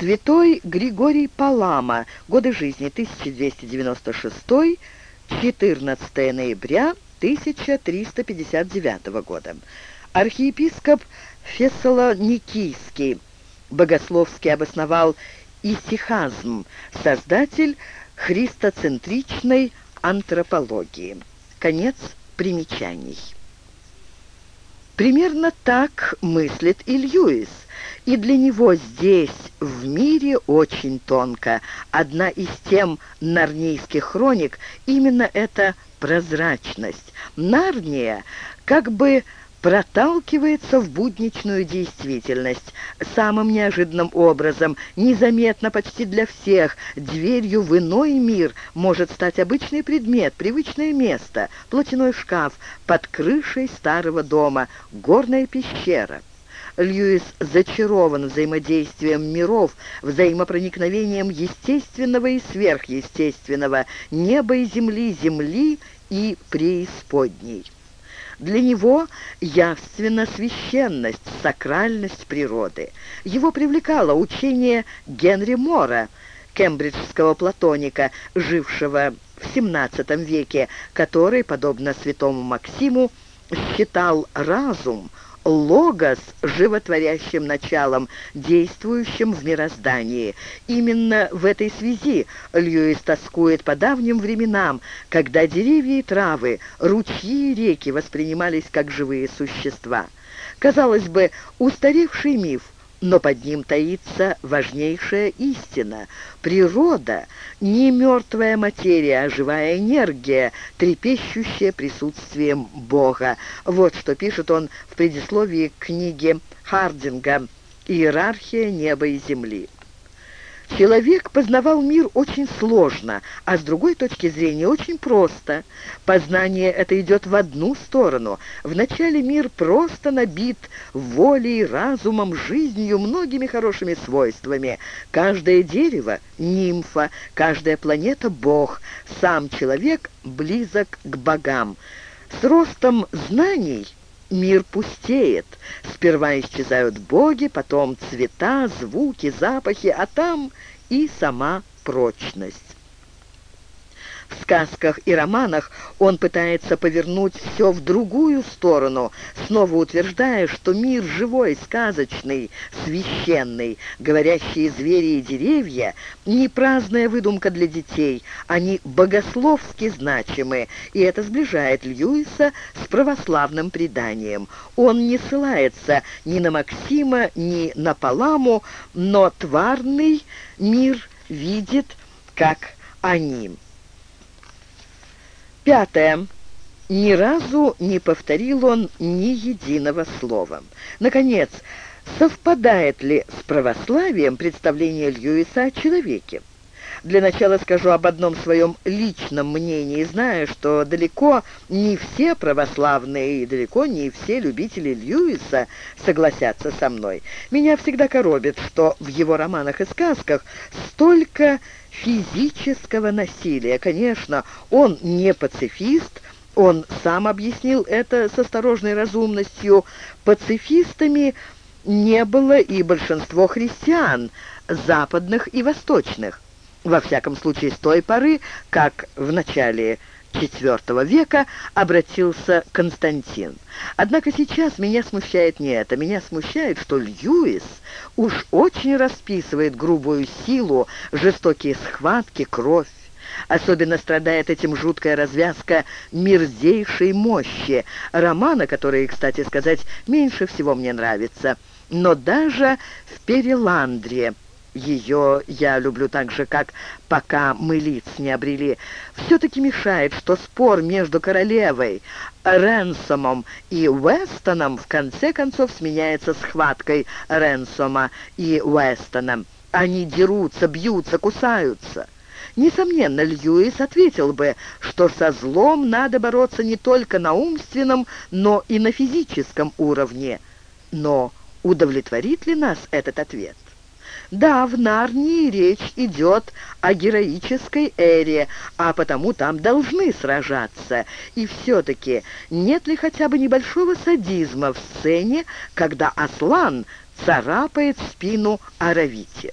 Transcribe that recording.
Святой Григорий Палама. Годы жизни 1296-14 ноября 1359 года. Архиепископ Фессалоникийский. Богословски обосновал исихазм, создатель христоцентричной антропологии. Конец примечаний. Примерно так мыслит и Льюис, и для него здесь, в мире, очень тонко. Одна из тем нарнийских хроник именно эта прозрачность. Нарния как бы проталкивается в будничную действительность. Самым неожиданным образом, незаметно почти для всех, дверью в иной мир может стать обычный предмет, привычное место, платяной шкаф под крышей старого дома, горная пещера. Льюис зачарован взаимодействием миров, взаимопроникновением естественного и сверхъестественного, неба и земли, земли и преисподней. Для него явственна священность, сакральность природы. Его привлекало учение Генри Мора, кембриджского платоника, жившего в XVII веке, который, подобно святому Максиму, считал разум – логос животворящим началом, действующим в мироздании. Именно в этой связи Льюис тоскует по давним временам, когда деревья и травы, ручьи и реки воспринимались как живые существа. Казалось бы, устаревший миф – но под ним таится важнейшая истина. Природа — не мертвая материя, а живая энергия, трепещущая присутствием Бога. Вот что пишет он в предисловии к книге Хардинга «Иерархия неба и земли». Человек познавал мир очень сложно, а с другой точки зрения очень просто. Познание это идет в одну сторону. Вначале мир просто набит волей, разумом, жизнью, многими хорошими свойствами. Каждое дерево — нимфа, каждая планета — бог, сам человек близок к богам. С ростом знаний — мир пустеет. Сперва исчезают боги, потом цвета, звуки, запахи, а там и сама прочность. В сказках и романах он пытается повернуть все в другую сторону, снова утверждая, что мир живой, сказочный, священный, говорящие звери и деревья — не праздная выдумка для детей, они богословски значимы, и это сближает Льюиса с православным преданием. Он не ссылается ни на Максима, ни на Паламу, но тварный мир видит, как они. Пятое. Ни разу не повторил он ни единого слова. Наконец, совпадает ли с православием представление Льюиса о человеке? Для начала скажу об одном своем личном мнении, зная, что далеко не все православные и далеко не все любители Льюиса согласятся со мной. Меня всегда коробит, что в его романах и сказках столько физического насилия. Конечно, он не пацифист, он сам объяснил это с осторожной разумностью. Пацифистами не было и большинство христиан, западных и восточных. Во всяком случае, с той поры, как в начале IV века обратился Константин. Однако сейчас меня смущает не это. Меня смущает, что Льюис уж очень расписывает грубую силу, жестокие схватки, кровь. Особенно страдает этим жуткая развязка мерзейшей мощи, романа, который, кстати сказать, меньше всего мне нравится. Но даже в «Переландре» Ее я люблю так же, как пока мы лиц не обрели. Все-таки мешает, что спор между королевой, Ренсомом и Уэстоном в конце концов сменяется схваткой Ренсома и Уэстона. Они дерутся, бьются, кусаются. Несомненно, Льюис ответил бы, что со злом надо бороться не только на умственном, но и на физическом уровне. Но удовлетворит ли нас этот ответ? Да, в Нарнии речь идет о героической эре, а потому там должны сражаться. И все-таки нет ли хотя бы небольшого садизма в сцене, когда Аслан царапает спину Аравите?